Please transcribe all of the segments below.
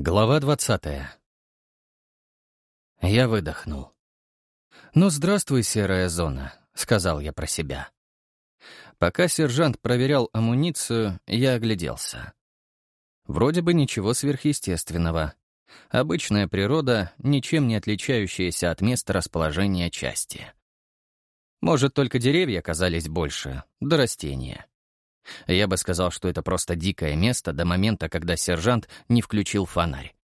Глава двадцатая. Я выдохнул. «Ну, здравствуй, серая зона», — сказал я про себя. Пока сержант проверял амуницию, я огляделся. Вроде бы ничего сверхъестественного. Обычная природа, ничем не отличающаяся от места расположения части. Может, только деревья казались больше, да растения. Я бы сказал, что это просто дикое место до момента, когда сержант не включил фонарь.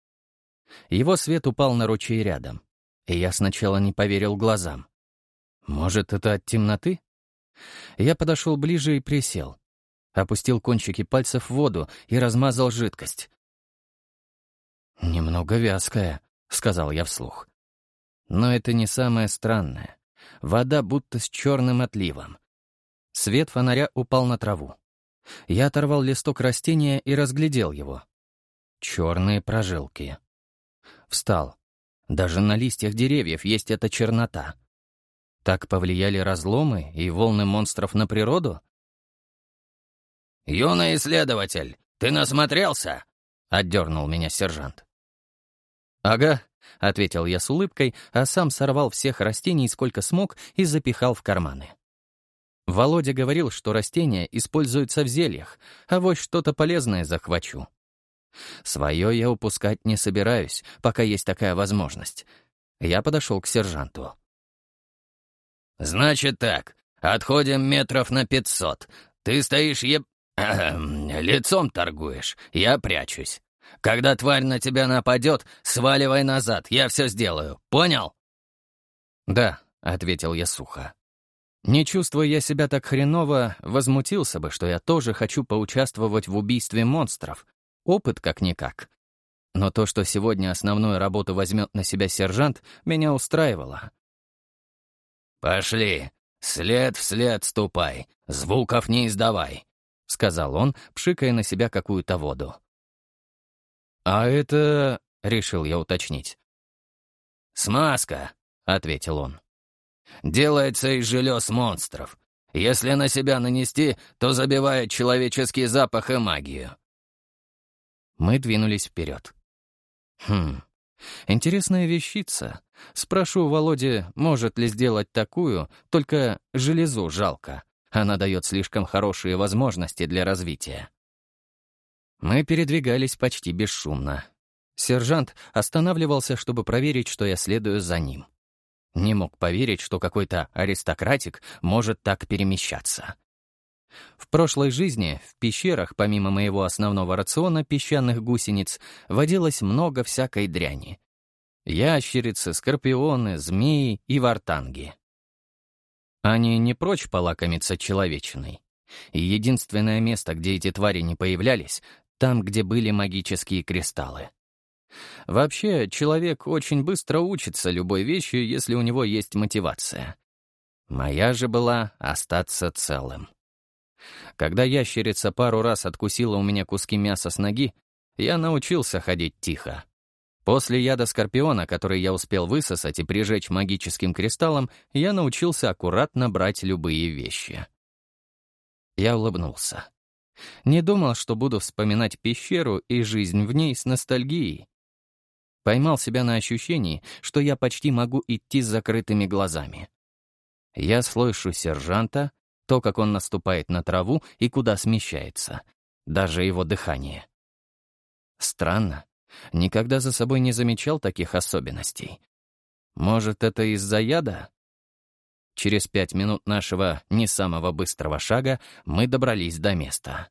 Его свет упал на ручей рядом, и я сначала не поверил глазам. Может, это от темноты? Я подошел ближе и присел. Опустил кончики пальцев в воду и размазал жидкость. «Немного вязкая», — сказал я вслух. Но это не самое странное. Вода будто с черным отливом. Свет фонаря упал на траву. Я оторвал листок растения и разглядел его. Черные прожилки. Встал. Даже на листьях деревьев есть эта чернота. Так повлияли разломы и волны монстров на природу? «Юный исследователь, ты насмотрелся?» — отдернул меня сержант. «Ага», — ответил я с улыбкой, а сам сорвал всех растений сколько смог и запихал в карманы. Володя говорил, что растения используются в зельях, а вот что-то полезное захвачу. Свое я упускать не собираюсь, пока есть такая возможность. Я подошел к сержанту. «Значит так, отходим метров на пятьсот. Ты стоишь еб... лицом торгуешь, я прячусь. Когда тварь на тебя нападет, сваливай назад, я все сделаю. Понял?» «Да», — ответил я сухо. Не чувствуя я себя так хреново, возмутился бы, что я тоже хочу поучаствовать в убийстве монстров. Опыт как-никак. Но то, что сегодня основную работу возьмет на себя сержант, меня устраивало. «Пошли, след вслед ступай, звуков не издавай», — сказал он, пшикая на себя какую-то воду. «А это...» — решил я уточнить. «Смазка», — ответил он делается из желез монстров. Если на себя нанести, то забивает человеческий запах и магию. Мы двинулись вперед. Хм, интересная вещица. Спрошу у Володи, может ли сделать такую, только железу жалко. Она дает слишком хорошие возможности для развития. Мы передвигались почти бесшумно. Сержант останавливался, чтобы проверить, что я следую за ним. Не мог поверить, что какой-то аристократик может так перемещаться. В прошлой жизни в пещерах, помимо моего основного рациона песчаных гусениц, водилось много всякой дряни. Ящерицы, скорпионы, змеи и вартанги. Они не прочь полакомиться человечиной. И единственное место, где эти твари не появлялись, там, где были магические кристаллы. Вообще, человек очень быстро учится любой вещи, если у него есть мотивация. Моя же была остаться целым. Когда ящерица пару раз откусила у меня куски мяса с ноги, я научился ходить тихо. После яда скорпиона, который я успел высосать и прижечь магическим кристаллом, я научился аккуратно брать любые вещи. Я улыбнулся. Не думал, что буду вспоминать пещеру и жизнь в ней с ностальгией. Поймал себя на ощущении, что я почти могу идти с закрытыми глазами. Я слышу сержанта, то, как он наступает на траву и куда смещается, даже его дыхание. Странно, никогда за собой не замечал таких особенностей. Может, это из-за яда? Через пять минут нашего не самого быстрого шага мы добрались до места.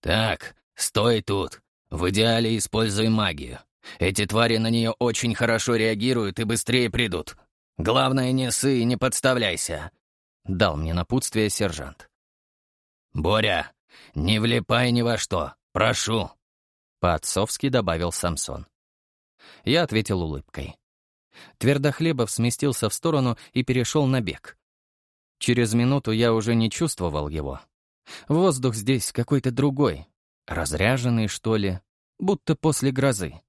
«Так, стой тут. В идеале используй магию. Эти твари на нее очень хорошо реагируют и быстрее придут. Главное, не ссы и не подставляйся», — дал мне напутствие сержант. «Боря, не влипай ни во что, прошу», — по-отцовски добавил Самсон. Я ответил улыбкой. Твердохлебов сместился в сторону и перешел на бег. Через минуту я уже не чувствовал его. Воздух здесь какой-то другой, разряженный, что ли, будто после грозы.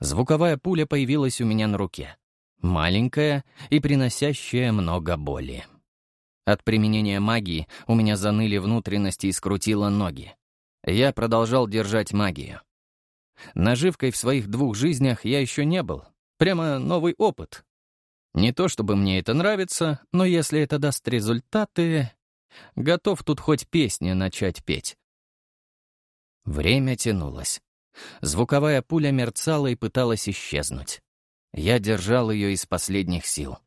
Звуковая пуля появилась у меня на руке. Маленькая и приносящая много боли. От применения магии у меня заныли внутренности и скрутило ноги. Я продолжал держать магию. Наживкой в своих двух жизнях я еще не был. Прямо новый опыт. Не то чтобы мне это нравится, но если это даст результаты, готов тут хоть песни начать петь. Время тянулось. Звуковая пуля мерцала и пыталась исчезнуть. Я держал ее из последних сил.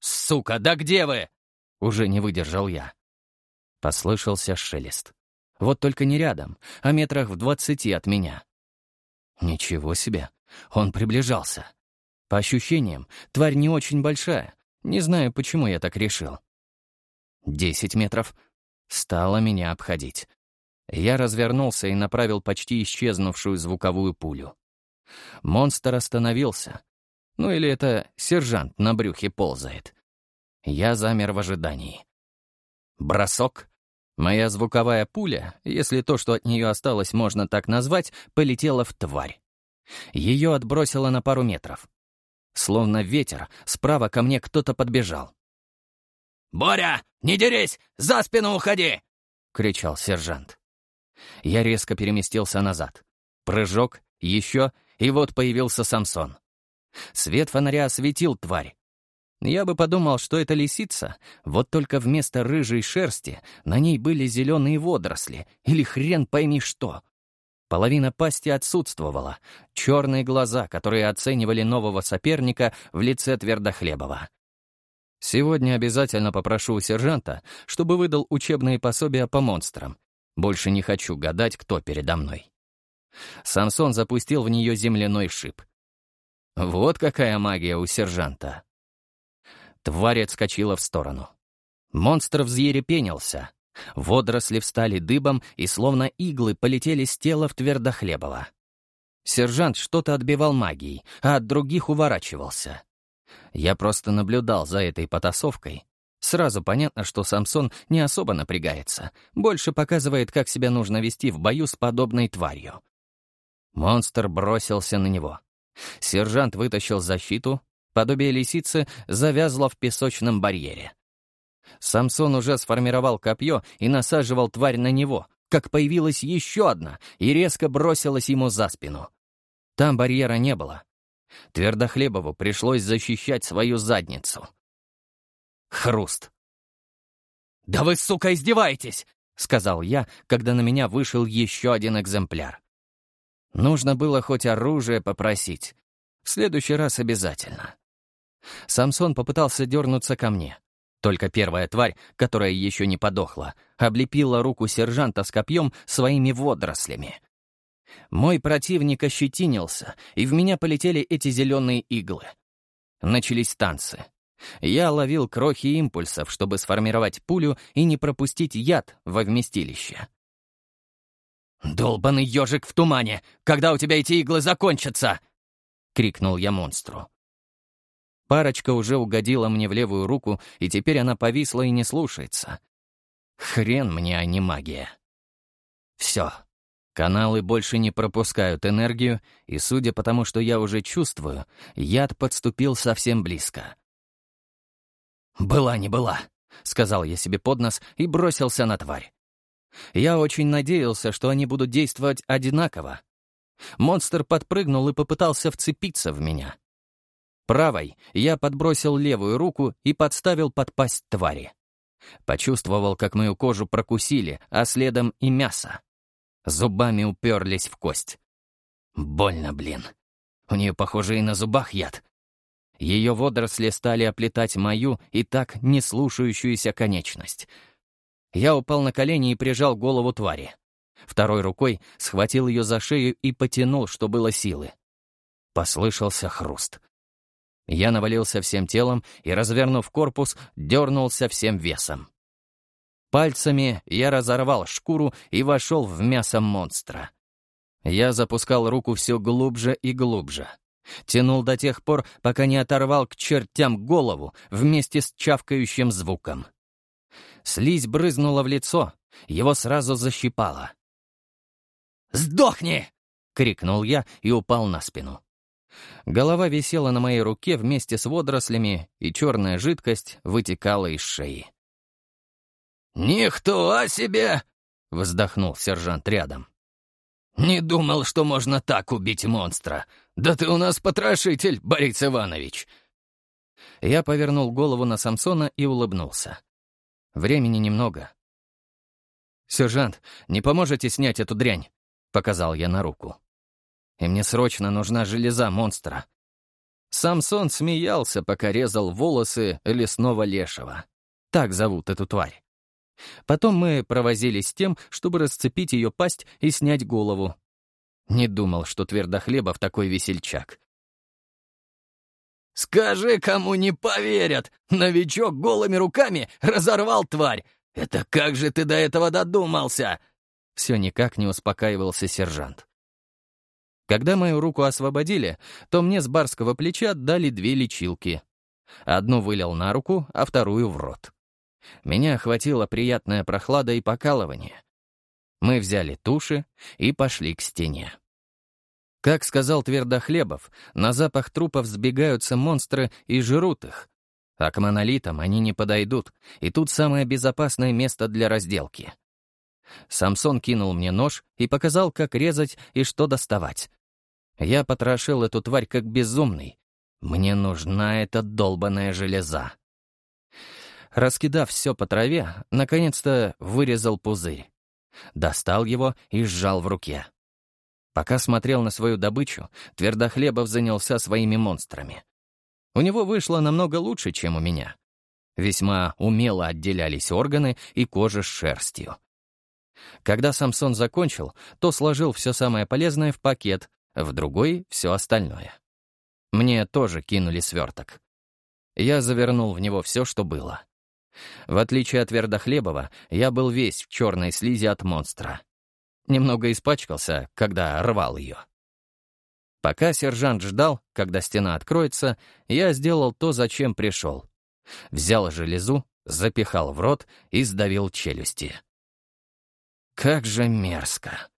«Сука, да где вы?» — уже не выдержал я. Послышался шелест. Вот только не рядом, а метрах в двадцати от меня. Ничего себе, он приближался. По ощущениям, тварь не очень большая. Не знаю, почему я так решил. Десять метров. Стало меня обходить. Я развернулся и направил почти исчезнувшую звуковую пулю. Монстр остановился. Ну или это сержант на брюхе ползает. Я замер в ожидании. Бросок. Моя звуковая пуля, если то, что от нее осталось, можно так назвать, полетела в тварь. Ее отбросило на пару метров. Словно ветер, справа ко мне кто-то подбежал. «Боря, не дерись! За спину уходи!» — кричал сержант. Я резко переместился назад. Прыжок, еще, и вот появился Самсон. Свет фонаря осветил тварь. Я бы подумал, что это лисица, вот только вместо рыжей шерсти на ней были зеленые водоросли, или хрен пойми что. Половина пасти отсутствовала, черные глаза, которые оценивали нового соперника в лице Твердохлебова. Сегодня обязательно попрошу у сержанта, чтобы выдал учебные пособия по монстрам. Больше не хочу гадать, кто передо мной. Самсон запустил в нее земляной шип. Вот какая магия у сержанта. Тварь отскочила в сторону. Монстр взъерепенился. Водоросли встали дыбом и словно иглы полетели с тела в Твердохлебова. Сержант что-то отбивал магией, а от других уворачивался. Я просто наблюдал за этой потасовкой. Сразу понятно, что Самсон не особо напрягается, больше показывает, как себя нужно вести в бою с подобной тварью. Монстр бросился на него. Сержант вытащил защиту, подобие лисицы завязло в песочном барьере. Самсон уже сформировал копье и насаживал тварь на него, как появилась еще одна и резко бросилась ему за спину. Там барьера не было. Твердохлебову пришлось защищать свою задницу. Хруст. «Да вы, сука, издеваетесь!» — сказал я, когда на меня вышел еще один экземпляр. Нужно было хоть оружие попросить. В следующий раз обязательно. Самсон попытался дернуться ко мне. Только первая тварь, которая еще не подохла, облепила руку сержанта с копьем своими водорослями. Мой противник ощетинился, и в меня полетели эти зеленые иглы. Начались танцы. Я ловил крохи импульсов, чтобы сформировать пулю и не пропустить яд во вместилище. «Долбанный ежик в тумане! Когда у тебя эти иглы закончатся?» — крикнул я монстру. Парочка уже угодила мне в левую руку, и теперь она повисла и не слушается. Хрен мне, а не магия. Все. Каналы больше не пропускают энергию, и, судя по тому, что я уже чувствую, яд подступил совсем близко. «Была не была», — сказал я себе под нос и бросился на тварь. Я очень надеялся, что они будут действовать одинаково. Монстр подпрыгнул и попытался вцепиться в меня. Правой я подбросил левую руку и подставил под пасть твари. Почувствовал, как мою кожу прокусили, а следом и мясо. Зубами уперлись в кость. Больно, блин. У нее, похоже, и на зубах яд. Ее водоросли стали оплетать мою и так не слушающуюся конечность. Я упал на колени и прижал голову твари. Второй рукой схватил ее за шею и потянул, что было силы. Послышался хруст. Я навалился всем телом и, развернув корпус, дернулся всем весом. Пальцами я разорвал шкуру и вошел в мясо монстра. Я запускал руку все глубже и глубже. Тянул до тех пор, пока не оторвал к чертям голову вместе с чавкающим звуком. Слизь брызнула в лицо, его сразу защипало. «Сдохни!» — крикнул я и упал на спину. Голова висела на моей руке вместе с водорослями, и черная жидкость вытекала из шеи. «Никто о себе!» — вздохнул сержант рядом. Не думал, что можно так убить монстра. Да ты у нас потрошитель, Борис Иванович!» Я повернул голову на Самсона и улыбнулся. Времени немного. «Сержант, не поможете снять эту дрянь?» — показал я на руку. «И мне срочно нужна железа монстра». Самсон смеялся, пока резал волосы лесного лешего. Так зовут эту тварь. Потом мы провозились с тем, чтобы расцепить ее пасть и снять голову. Не думал, что Твердохлебов такой весельчак. «Скажи, кому не поверят! Новичок голыми руками разорвал тварь! Это как же ты до этого додумался?» Все никак не успокаивался сержант. Когда мою руку освободили, то мне с барского плеча дали две лечилки. Одну вылил на руку, а вторую в рот. Меня охватила приятная прохлада и покалывание. Мы взяли туши и пошли к стене. Как сказал Твердохлебов, на запах трупов сбегаются монстры и жрут их. А к монолитам они не подойдут, и тут самое безопасное место для разделки. Самсон кинул мне нож и показал, как резать и что доставать. Я потрошил эту тварь как безумный. Мне нужна эта долбаная железа. Раскидав все по траве, наконец-то вырезал пузырь. Достал его и сжал в руке. Пока смотрел на свою добычу, Твердохлебов занялся своими монстрами. У него вышло намного лучше, чем у меня. Весьма умело отделялись органы и кожа с шерстью. Когда Самсон закончил, то сложил все самое полезное в пакет, в другой — все остальное. Мне тоже кинули сверток. Я завернул в него все, что было. В отличие от Твердохлебова, я был весь в черной слизи от монстра. Немного испачкался, когда рвал ее. Пока сержант ждал, когда стена откроется, я сделал то, зачем пришел. Взял железу, запихал в рот и сдавил челюсти. Как же мерзко.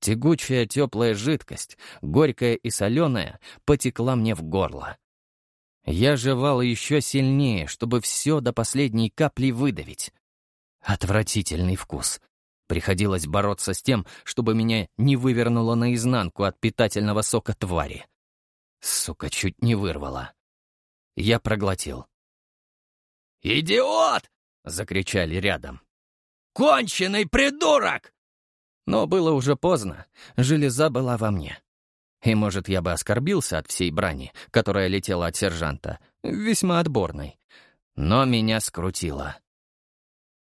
Тягучая теплая жидкость, горькая и соленая, потекла мне в горло. Я жевал еще сильнее, чтобы все до последней капли выдавить. Отвратительный вкус. Приходилось бороться с тем, чтобы меня не вывернуло наизнанку от питательного сока твари. Сука, чуть не вырвала. Я проглотил. «Идиот!» — закричали рядом. «Конченый придурок!» Но было уже поздно, железа была во мне. И, может, я бы оскорбился от всей брани, которая летела от сержанта, весьма отборной. Но меня скрутило.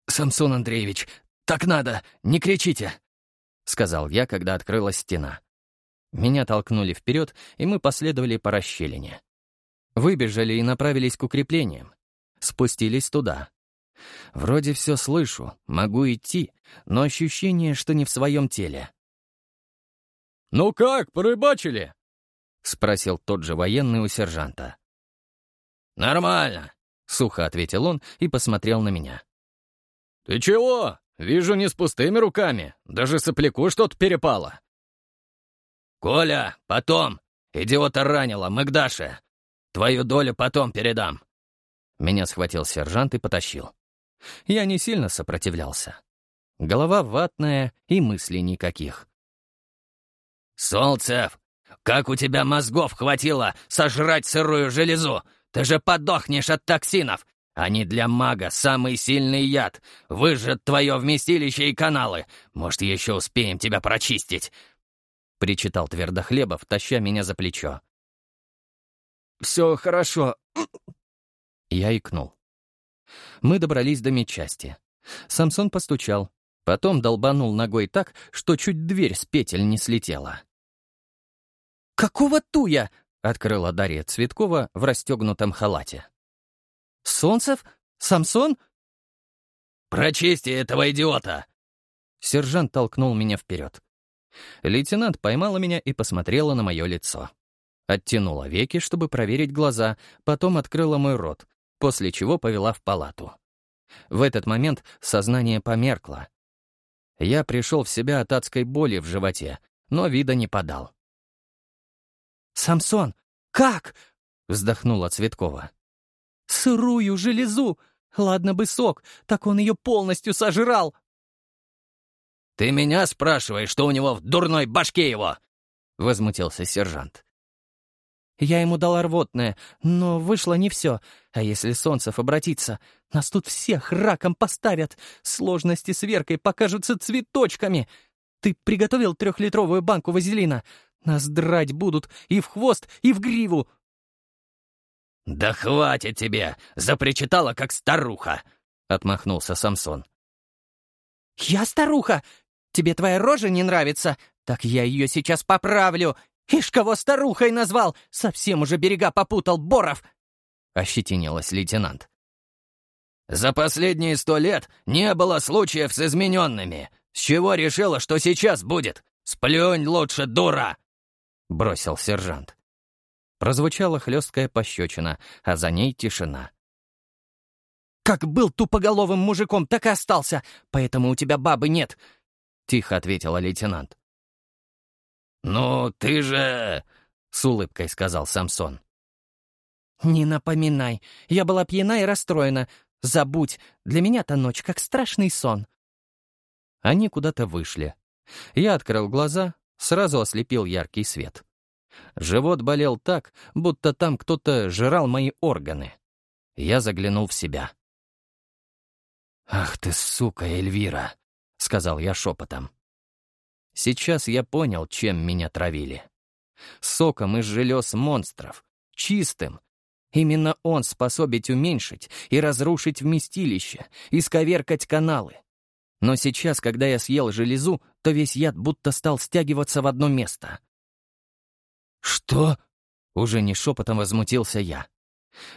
«Самсон Андреевич, «Так надо! Не кричите!» — сказал я, когда открылась стена. Меня толкнули вперед, и мы последовали по расщелине. Выбежали и направились к укреплениям. Спустились туда. Вроде все слышу, могу идти, но ощущение, что не в своем теле. «Ну как, порыбачили?» — спросил тот же военный у сержанта. «Нормально», — сухо ответил он и посмотрел на меня. «Ты чего? Вижу, не с пустыми руками. Даже сопляку что-то перепало. «Коля, потом! Идиота ранила, мы к Даше. Твою долю потом передам». Меня схватил сержант и потащил. Я не сильно сопротивлялся. Голова ватная и мыслей никаких. «Солнцев, как у тебя мозгов хватило сожрать сырую железу? Ты же подохнешь от токсинов! Они для мага самый сильный яд. Выжжет твое вместилище и каналы. Может, еще успеем тебя прочистить?» — причитал Твердохлебов, таща меня за плечо. «Все хорошо». Я икнул. Мы добрались до медчасти. Самсон постучал, потом долбанул ногой так, что чуть дверь с петель не слетела. «Какого туя?» — открыла Дарья Цветкова в расстегнутом халате. Солнцев? Самсон?» «Прочисти этого идиота!» Сержант толкнул меня вперед. Лейтенант поймала меня и посмотрела на мое лицо. Оттянула веки, чтобы проверить глаза, потом открыла мой рот, после чего повела в палату. В этот момент сознание померкло. Я пришел в себя от адской боли в животе, но вида не подал. «Самсон, как?» — вздохнула Цветкова. Сырую железу! Ладно бы сок, так он ее полностью сожрал!» Ты меня спрашиваешь, что у него в дурной башке его?» — возмутился сержант. Я ему дала рвотное, но вышло не все. А если Солнцев обратится, нас тут всех раком поставят. Сложности с Веркой покажутся цветочками. Ты приготовил трехлитровую банку вазелина? Нас драть будут и в хвост, и в гриву. «Да хватит тебе! Запричитала, как старуха!» — отмахнулся Самсон. «Я старуха! Тебе твоя рожа не нравится? Так я ее сейчас поправлю! Ишь, кого старухой назвал! Совсем уже берега попутал, Боров!» — ощетинилась лейтенант. «За последние сто лет не было случаев с измененными. С чего решила, что сейчас будет? Сплюнь лучше, дура!» — бросил сержант. Прозвучала хлесткая пощечина, а за ней тишина. «Как был тупоголовым мужиком, так и остался, поэтому у тебя бабы нет», — тихо ответила лейтенант. «Ну, ты же...» — с улыбкой сказал Самсон. «Не напоминай. Я была пьяна и расстроена. Забудь. Для меня-то ночь как страшный сон». Они куда-то вышли. Я открыл глаза, сразу ослепил яркий свет. Живот болел так, будто там кто-то жрал мои органы. Я заглянул в себя. «Ах ты, сука, Эльвира!» — сказал я шепотом. Сейчас я понял, чем меня травили. Соком из желез монстров. Чистым. Именно он способен уменьшить и разрушить вместилище, исковеркать каналы. Но сейчас, когда я съел железу, то весь яд будто стал стягиваться в одно место. «Что?» — уже не шепотом возмутился я.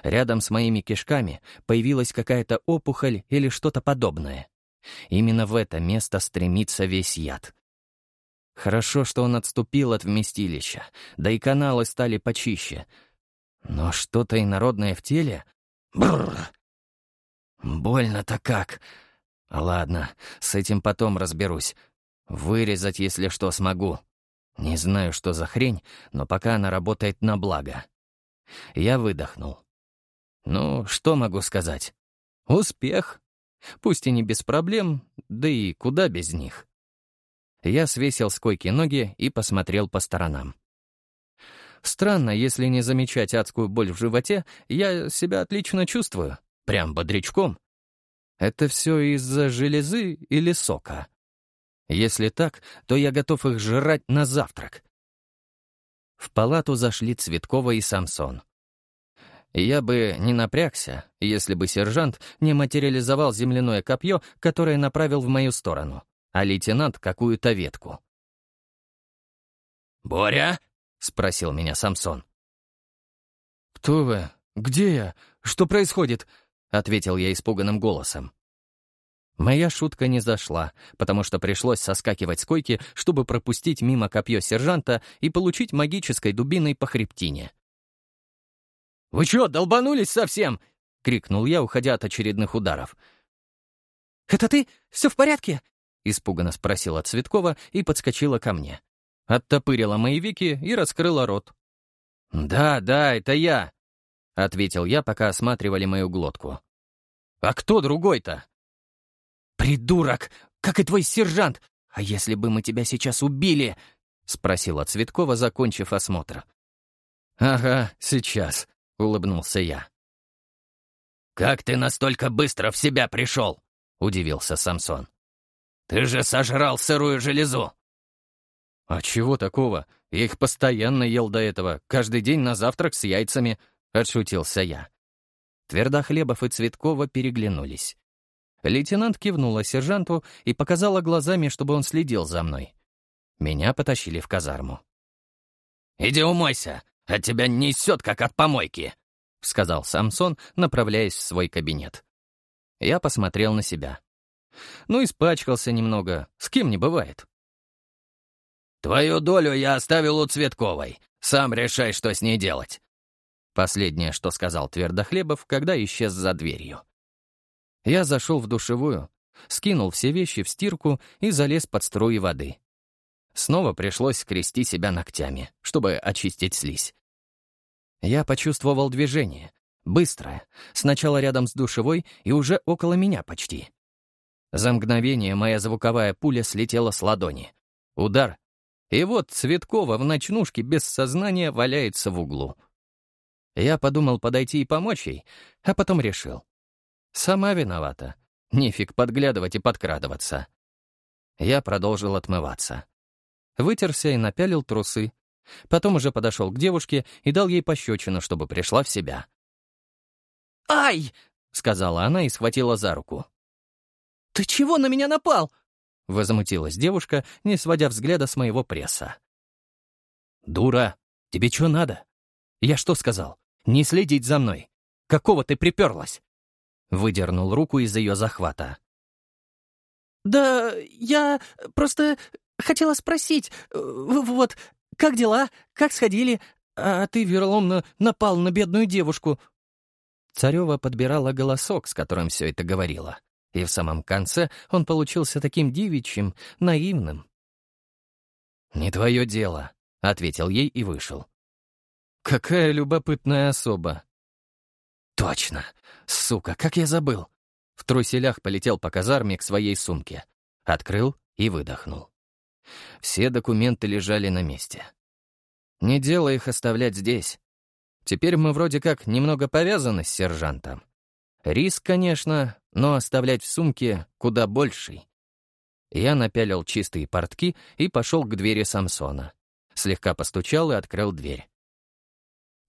Рядом с моими кишками появилась какая-то опухоль или что-то подобное. Именно в это место стремится весь яд. Хорошо, что он отступил от вместилища, да и каналы стали почище. Но что-то инородное в теле? Бррр! Больно-то как! Ладно, с этим потом разберусь. Вырезать, если что, смогу. Не знаю, что за хрень, но пока она работает на благо. Я выдохнул. Ну, что могу сказать? Успех. Пусть и не без проблем, да и куда без них. Я свесил с койки ноги и посмотрел по сторонам. Странно, если не замечать адскую боль в животе, я себя отлично чувствую. Прям бодрячком. Это все из-за железы или сока? Если так, то я готов их жрать на завтрак. В палату зашли Цветкова и Самсон. Я бы не напрягся, если бы сержант не материализовал земляное копье, которое направил в мою сторону а лейтенант — какую-то ветку. «Боря?» — спросил меня Самсон. «Кто вы? Где я? Что происходит?» — ответил я испуганным голосом. Моя шутка не зашла, потому что пришлось соскакивать с койки, чтобы пропустить мимо копье сержанта и получить магической дубиной по хребтине. «Вы чё, долбанулись совсем?» — крикнул я, уходя от очередных ударов. «Это ты? Все в порядке?» — испуганно спросила Цветкова и подскочила ко мне. Оттопырила мои веки и раскрыла рот. «Да, да, это я», — ответил я, пока осматривали мою глотку. «А кто другой-то?» «Придурок! Как и твой сержант! А если бы мы тебя сейчас убили?» — спросила Цветкова, закончив осмотр. «Ага, сейчас», — улыбнулся я. «Как ты настолько быстро в себя пришел?» — удивился Самсон. «Ты же сожрал сырую железу!» «А чего такого? Я их постоянно ел до этого, каждый день на завтрак с яйцами», — отшутился я. Твердохлебов и Цветкова переглянулись. Лейтенант кивнула сержанту и показала глазами, чтобы он следил за мной. Меня потащили в казарму. «Иди умойся, от тебя несет, как от помойки», — сказал Самсон, направляясь в свой кабинет. Я посмотрел на себя. Ну, испачкался немного. С кем не бывает. «Твою долю я оставил у Цветковой. Сам решай, что с ней делать». Последнее, что сказал Твердохлебов, когда исчез за дверью. Я зашел в душевую, скинул все вещи в стирку и залез под струи воды. Снова пришлось скрести себя ногтями, чтобы очистить слизь. Я почувствовал движение. Быстрое. Сначала рядом с душевой и уже около меня почти. За мгновение моя звуковая пуля слетела с ладони. Удар. И вот Цветкова в ночнушке без сознания валяется в углу. Я подумал подойти и помочь ей, а потом решил. Сама виновата. Нефиг подглядывать и подкрадываться. Я продолжил отмываться. Вытерся и напялил трусы. Потом уже подошел к девушке и дал ей пощечину, чтобы пришла в себя. «Ай!» — сказала она и схватила за руку. «Ты чего на меня напал?» — возмутилась девушка, не сводя взгляда с моего пресса. «Дура, тебе что надо? Я что сказал? Не следить за мной. Какого ты приперлась?» Выдернул руку из ее захвата. «Да я просто хотела спросить, вот, как дела, как сходили, а ты вероломно напал на бедную девушку». Царева подбирала голосок, с которым все это говорила, и в самом конце он получился таким девичьим, наивным. «Не твое дело», — ответил ей и вышел. «Какая любопытная особа!» «Точно! Сука, как я забыл!» В труселях полетел по казарме к своей сумке. Открыл и выдохнул. Все документы лежали на месте. Не дело их оставлять здесь. Теперь мы вроде как немного повязаны с сержантом. Риск, конечно, но оставлять в сумке куда больший. Я напялил чистые портки и пошел к двери Самсона. Слегка постучал и открыл дверь.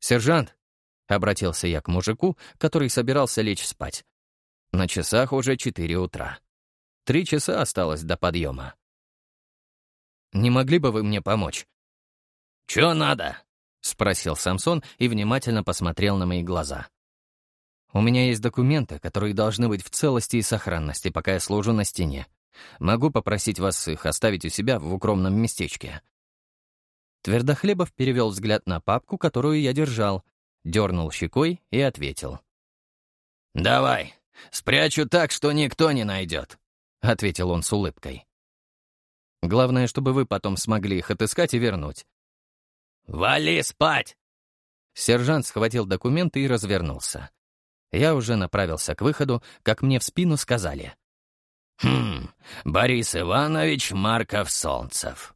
«Сержант!» — обратился я к мужику, который собирался лечь спать. На часах уже четыре утра. Три часа осталось до подъема. «Не могли бы вы мне помочь?» «Чё надо?» — спросил Самсон и внимательно посмотрел на мои глаза. «У меня есть документы, которые должны быть в целости и сохранности, пока я служу на стене. Могу попросить вас их оставить у себя в укромном местечке». Твердохлебов перевел взгляд на папку, которую я держал, дернул щекой и ответил. «Давай, спрячу так, что никто не найдет», — ответил он с улыбкой. «Главное, чтобы вы потом смогли их отыскать и вернуть». «Вали спать!» Сержант схватил документы и развернулся. Я уже направился к выходу, как мне в спину сказали. «Хм, Борис Иванович Марков-Солнцев».